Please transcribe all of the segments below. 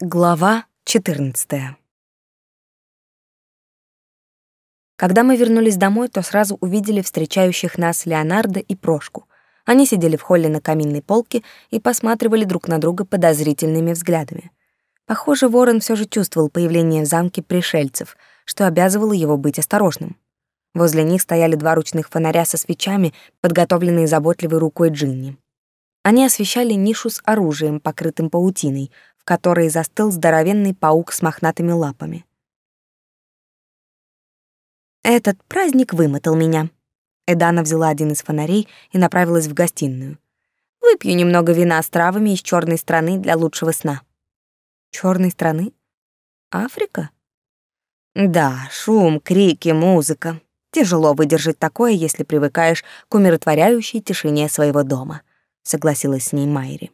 Глава 14. Когда мы вернулись домой, то сразу увидели встречающих нас Леонардо и Прошку. Они сидели в холле на каминной полке и посматривали друг на друга подозрительными взглядами. Похоже, Ворон все же чувствовал появление в замке пришельцев, что обязывало его быть осторожным. Возле них стояли два ручных фонаря со свечами, подготовленные заботливой рукой Джинни. Они освещали нишу с оружием, покрытым паутиной, в которой застыл здоровенный паук с мохнатыми лапами. Этот праздник вымотал меня. Эдана взяла один из фонарей и направилась в гостиную. Выпью немного вина с травами из черной страны для лучшего сна. Черной страны? Африка? Да, шум, крики, музыка. Тяжело выдержать такое, если привыкаешь к умиротворяющей тишине своего дома, согласилась с ней Майри.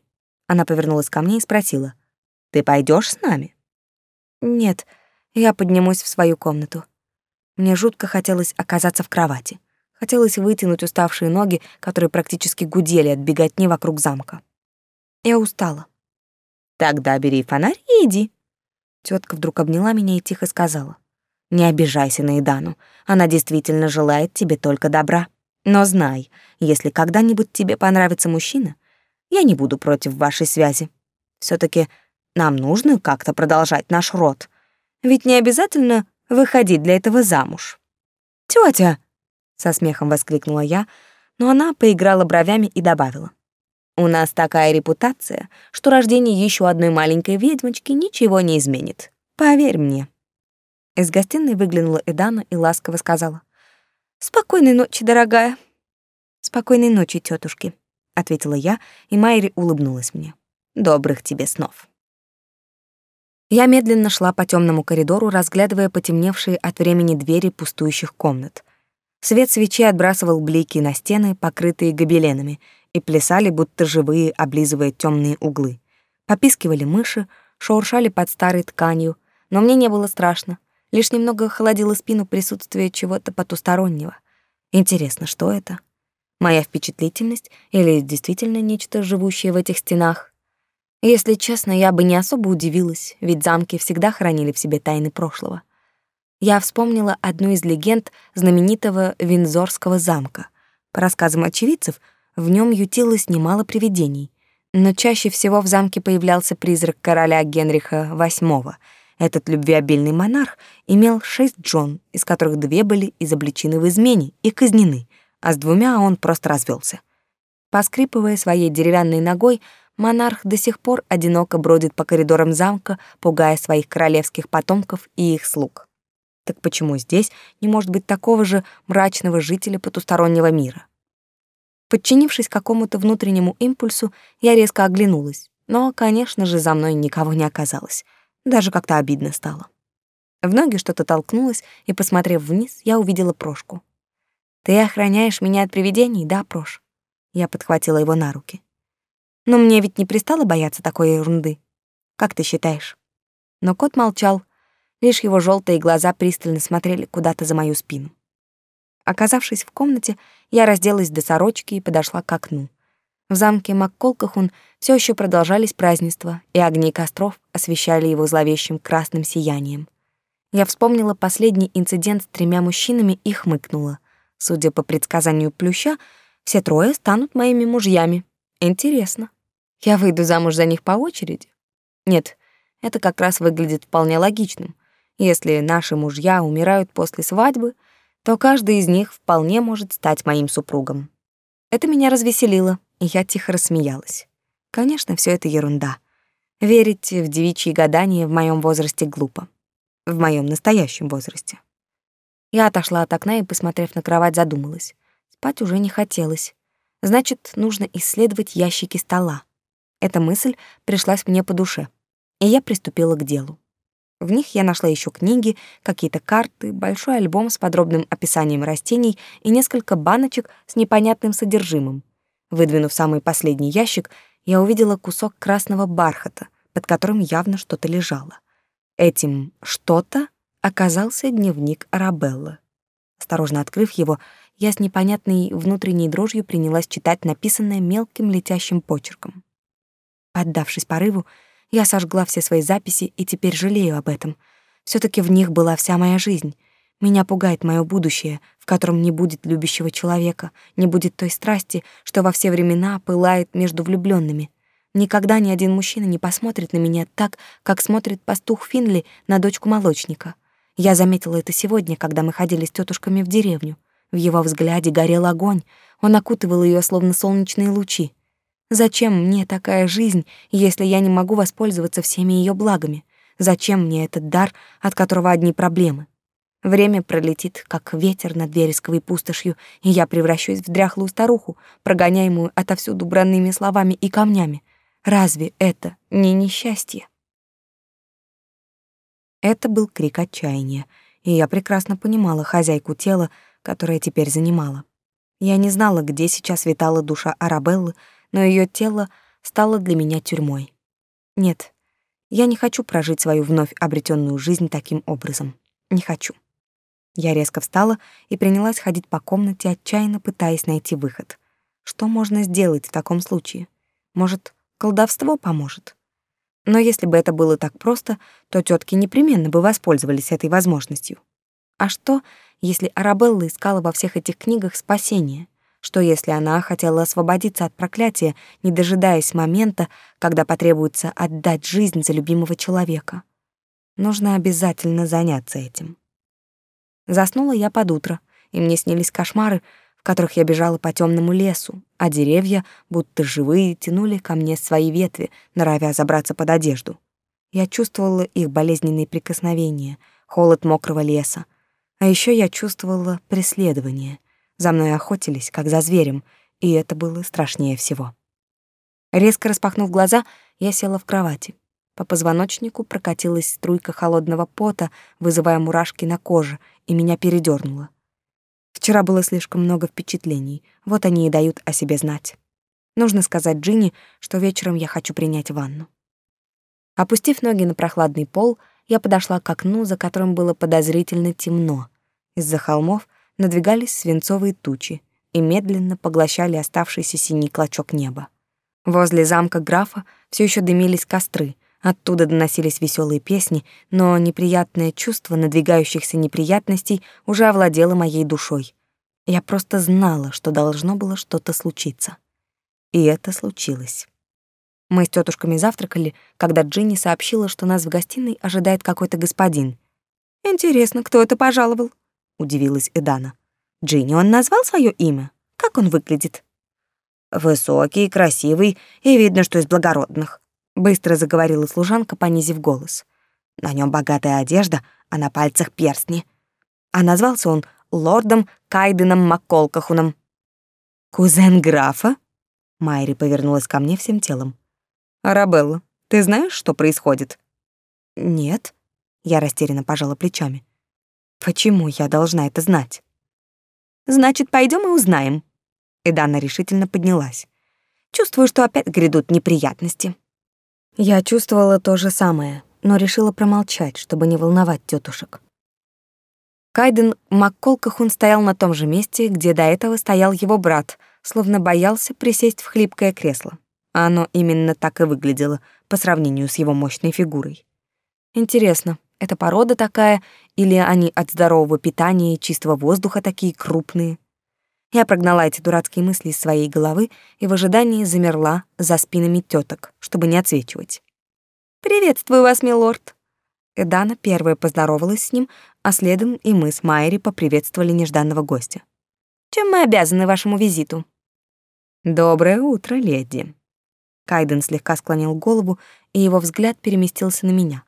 Она повернулась ко мне и спросила: ты пойдешь с нами? Нет, я поднимусь в свою комнату. Мне жутко хотелось оказаться в кровати. Хотелось вытянуть уставшие ноги, которые практически гудели от беготни вокруг замка. Я устала. Тогда бери фонарь и иди. Тетка вдруг обняла меня и тихо сказала: "Не обижайся на Идану. Она действительно желает тебе только добра. Но знай, если когда-нибудь тебе понравится мужчина, я не буду против вашей связи. все таки нам нужно как-то продолжать наш род. Ведь не обязательно выходить для этого замуж. Тётя, со смехом воскликнула я, но она поиграла бровями и добавила: У нас такая репутация, что рождение еще одной маленькой ведьмочки ничего не изменит. Поверь мне. Из гостиной выглянула Эдана и ласково сказала: "Спокойной ночи, дорогая". "Спокойной ночи, тетушки", ответила я, и Майри улыбнулась мне. "Добрых тебе снов". Я медленно шла по темному коридору, разглядывая потемневшие от времени двери пустующих комнат. Свет свечи отбрасывал блики на стены, покрытые гобеленами, и плясали, будто живые, облизывая темные углы. Попискивали мыши, шуршали под старой тканью, но мне не было страшно. Лишь немного холодило спину присутствие чего-то потустороннего. Интересно, что это? Моя впечатлительность или действительно нечто живущее в этих стенах? Если честно, я бы не особо удивилась, ведь замки всегда хранили в себе тайны прошлого. Я вспомнила одну из легенд знаменитого Винзорского замка. По рассказам очевидцев, в нем ютилось немало привидений, но чаще всего в замке появлялся призрак короля Генриха VIII. Этот любвеобильный монарх имел шесть жен, из которых две были изобличены в измене и казнены, а с двумя он просто развелся. Поскрипывая своей деревянной ногой, монарх до сих пор одиноко бродит по коридорам замка, пугая своих королевских потомков и их слуг. Так почему здесь не может быть такого же мрачного жителя потустороннего мира? Подчинившись какому-то внутреннему импульсу, я резко оглянулась, но, конечно же, за мной никого не оказалось. Даже как-то обидно стало. В ноги что-то толкнулось, и, посмотрев вниз, я увидела Прошку. «Ты охраняешь меня от привидений, да, Прош?» Я подхватила его на руки. Но мне ведь не пристало бояться такой ерунды. Как ты считаешь? Но кот молчал. Лишь его желтые глаза пристально смотрели куда-то за мою спину. Оказавшись в комнате, я разделась до сорочки и подошла к окну. В замке Макколкахун все еще продолжались празднества, и огни костров освещали его зловещим красным сиянием. Я вспомнила последний инцидент с тремя мужчинами и хмыкнула. Судя по предсказанию Плюща, все трое станут моими мужьями. Интересно. Я выйду замуж за них по очереди? Нет, это как раз выглядит вполне логичным. Если наши мужья умирают после свадьбы, то каждый из них вполне может стать моим супругом. Это меня развеселило, и я тихо рассмеялась. Конечно, все это ерунда. Верить в девичьи гадания в моем возрасте глупо. В моем настоящем возрасте. Я отошла от окна и, посмотрев на кровать, задумалась. Спать уже не хотелось. Значит, нужно исследовать ящики стола. Эта мысль пришлась мне по душе, и я приступила к делу. В них я нашла еще книги, какие-то карты, большой альбом с подробным описанием растений и несколько баночек с непонятным содержимым. Выдвинув самый последний ящик, я увидела кусок красного бархата, под которым явно что-то лежало. Этим что-то оказался дневник Арабеллы. Осторожно открыв его, я с непонятной внутренней дрожью принялась читать написанное мелким летящим почерком. Поддавшись порыву, Я сожгла все свои записи и теперь жалею об этом. все таки в них была вся моя жизнь. Меня пугает мое будущее, в котором не будет любящего человека, не будет той страсти, что во все времена пылает между влюбленными. Никогда ни один мужчина не посмотрит на меня так, как смотрит пастух Финли на дочку молочника. Я заметила это сегодня, когда мы ходили с тетушками в деревню. В его взгляде горел огонь, он окутывал ее словно солнечные лучи. Зачем мне такая жизнь, если я не могу воспользоваться всеми ее благами? Зачем мне этот дар, от которого одни проблемы? Время пролетит, как ветер над вересковой пустошью, и я превращусь в дряхлую старуху, прогоняемую отовсюду бранными словами и камнями. Разве это не несчастье? Это был крик отчаяния, и я прекрасно понимала хозяйку тела, которое теперь занимала. Я не знала, где сейчас витала душа Арабеллы, но ее тело стало для меня тюрьмой. Нет, я не хочу прожить свою вновь обретенную жизнь таким образом. Не хочу. Я резко встала и принялась ходить по комнате, отчаянно пытаясь найти выход. Что можно сделать в таком случае? Может, колдовство поможет? Но если бы это было так просто, то тетки непременно бы воспользовались этой возможностью. А что, если Арабелла искала во всех этих книгах спасение? Что если она хотела освободиться от проклятия, не дожидаясь момента, когда потребуется отдать жизнь за любимого человека? Нужно обязательно заняться этим. Заснула я под утро, и мне снились кошмары, в которых я бежала по темному лесу, а деревья, будто живые, тянули ко мне свои ветви, норовя забраться под одежду. Я чувствовала их болезненные прикосновения, холод мокрого леса. А еще я чувствовала преследование — за мной охотились, как за зверем, и это было страшнее всего. Резко распахнув глаза, я села в кровати. По позвоночнику прокатилась струйка холодного пота, вызывая мурашки на коже, и меня передёрнуло. Вчера было слишком много впечатлений, вот они и дают о себе знать. Нужно сказать Джинни, что вечером я хочу принять ванну. Опустив ноги на прохладный пол, я подошла к окну, за которым было подозрительно темно. Из-за холмов — надвигались свинцовые тучи и медленно поглощали оставшийся синий клочок неба. Возле замка графа все еще дымились костры, оттуда доносились веселые песни, но неприятное чувство надвигающихся неприятностей уже овладело моей душой. Я просто знала, что должно было что-то случиться. И это случилось. Мы с тетушками завтракали, когда Джинни сообщила, что нас в гостиной ожидает какой-то господин. «Интересно, кто это пожаловал?» Удивилась Эдана. Джинни, он назвал свое имя? Как он выглядит? Высокий, красивый и видно, что из благородных, быстро заговорила служанка, понизив голос. На нем богатая одежда, а на пальцах перстни. А назвался он лордом Кайденом Макколкахуном. Кузен графа? Майри повернулась ко мне всем телом. Арабелла, ты знаешь, что происходит? Нет, я растерянно пожала плечами. Почему я должна это знать? Значит, пойдем и узнаем. Эдана решительно поднялась. Чувствую, что опять грядут неприятности. Я чувствовала то же самое, но решила промолчать, чтобы не волновать тетушек. Кайден Макколкахун стоял на том же месте, где до этого стоял его брат, словно боялся присесть в хлипкое кресло. А оно именно так и выглядело по сравнению с его мощной фигурой. Интересно, это порода такая, или они от здорового питания и чистого воздуха такие крупные? Я прогнала эти дурацкие мысли из своей головы и в ожидании замерла за спинами теток, чтобы не отсвечивать. «Приветствую вас, милорд!» Эдана первая поздоровалась с ним, а следом и мы с Майри поприветствовали нежданного гостя. «Чем мы обязаны вашему визиту?» «Доброе утро, леди!» Кайден слегка склонил голову, и его взгляд переместился на меня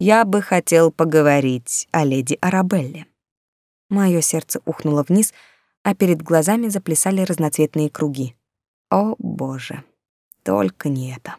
я бы хотел поговорить о леди Арабелле. Моё сердце ухнуло вниз, а перед глазами заплясали разноцветные круги. О, боже, только не это.